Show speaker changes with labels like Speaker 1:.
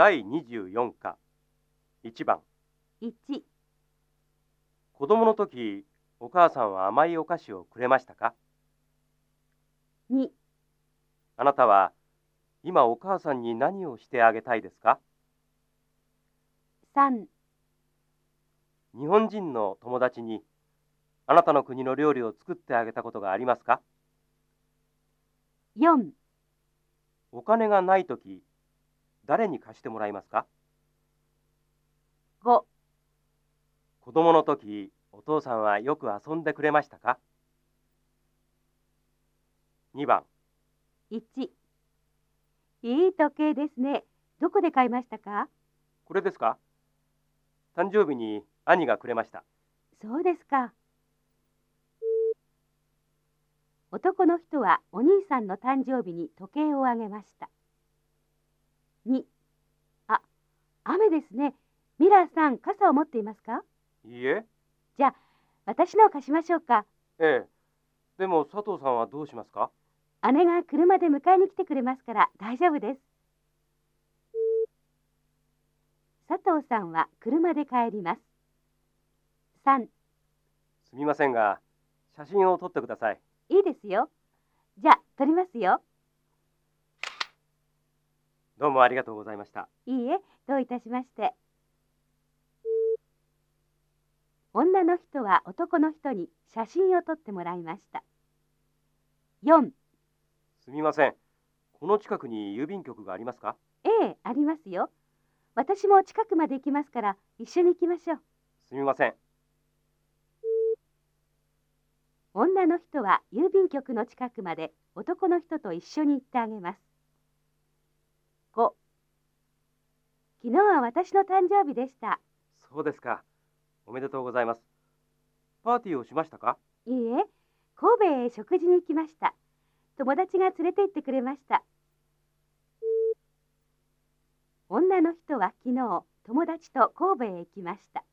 Speaker 1: 第24課。1番。
Speaker 2: 1、
Speaker 1: 子供の時お母さんは甘いお菓子をくれましたか
Speaker 2: ？2、
Speaker 1: あなたは今お母さんに何をしてあげたいですか
Speaker 2: ？3、
Speaker 1: 日本人の友達にあなたの国の料理を作ってあげたことがありますか
Speaker 2: ？4、
Speaker 1: お金がない時誰に貸してもらいますか
Speaker 2: ？5、
Speaker 1: 子供の時お父さんはよく遊んでくれましたか？2番
Speaker 2: 1。いい時計ですね。どこで買いましたか？
Speaker 1: これですか？誕生日に兄がくれました
Speaker 2: そうですか。男の人はお兄さんの誕生日に時計をあげました。2、あ、雨ですね。ミラーさん、傘を持っていますか？
Speaker 1: いいえ
Speaker 2: じゃあ、私のを貸しましょうか。
Speaker 1: ええでも佐藤さんはどうしますか？
Speaker 2: 姉が車で迎えに来てくれますから大丈夫です。佐藤さんは車で帰ります。3、
Speaker 1: すみませんが写真を撮ってください
Speaker 2: いいですよ。じゃあ、撮りますよ。
Speaker 1: どうもありがとうございました
Speaker 2: いいえ、どういたしまして。女の人は男の人に写真を撮ってもらいました。4、
Speaker 1: すみませんこの近くに郵便局がありますか？
Speaker 2: ええ、ありますよ。私も近くまで行きますから一緒に行きましょう。
Speaker 1: すみません
Speaker 2: 女の人は郵便局の近くまで男の人と一緒に行ってあげます。5昨日は私の誕生日でした。
Speaker 1: そうですか。おめでとうございます。パーティーをしましたか？
Speaker 2: いいえ神戸へ食事に行きました。友達が連れて行ってくれました。女の人は昨日友達と神戸へ行きました。